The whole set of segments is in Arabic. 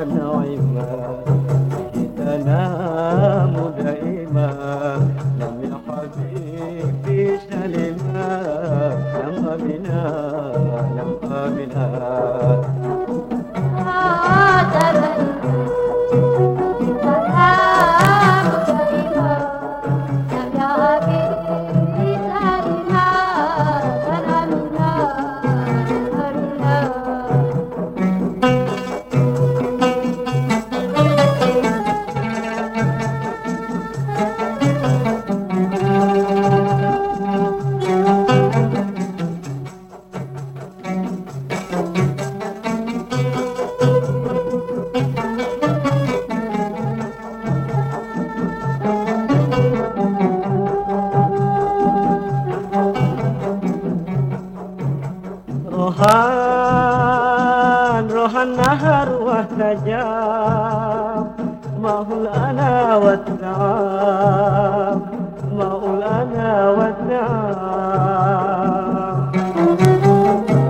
نعيما جئتنا مدائما لم يا حبيبي سلما لما بنا. روحان روح النهر واهتجاب ما هو الأنا والتعب ما هو الأنا والتعب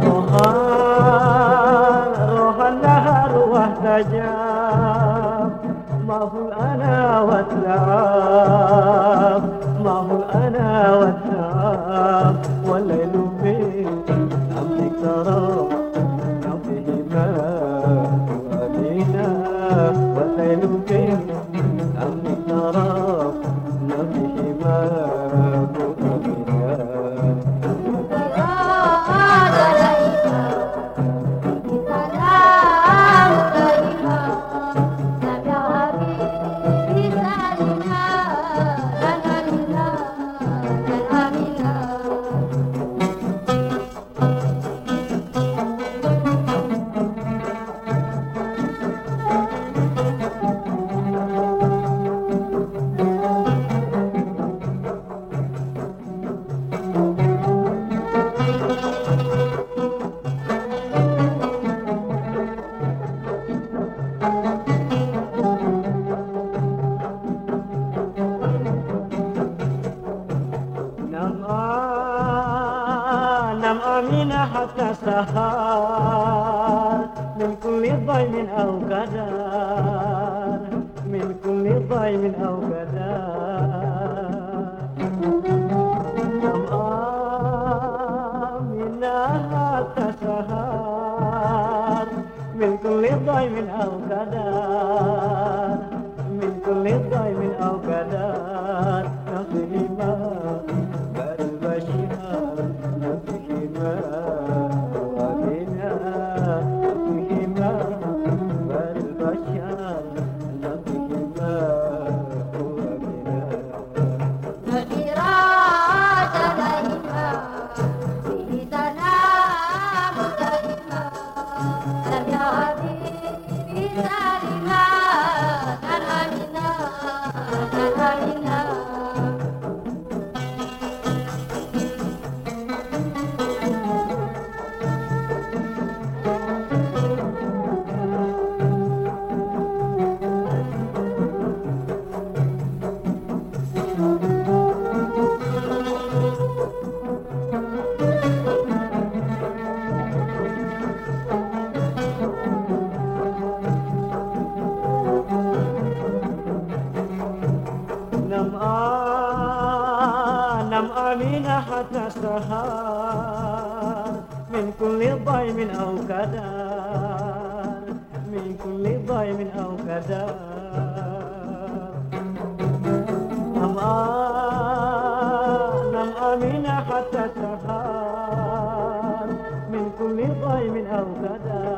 روحان روح النهر واهتجاب ما هو الأنا والتعب ما هو الأنا والتعب والليل da da حتى سهر من كل ضيم أو كدار من كل ضيم أو كدار حتى سهر من كل ضيم أو كدار منها حتى سهار من كل ضيم أو كدار من كل ضيم أو كدار نم نم حتى سهار من كل ضيم أو كدار.